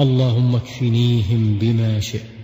اللهم اكفنيهم بما شئت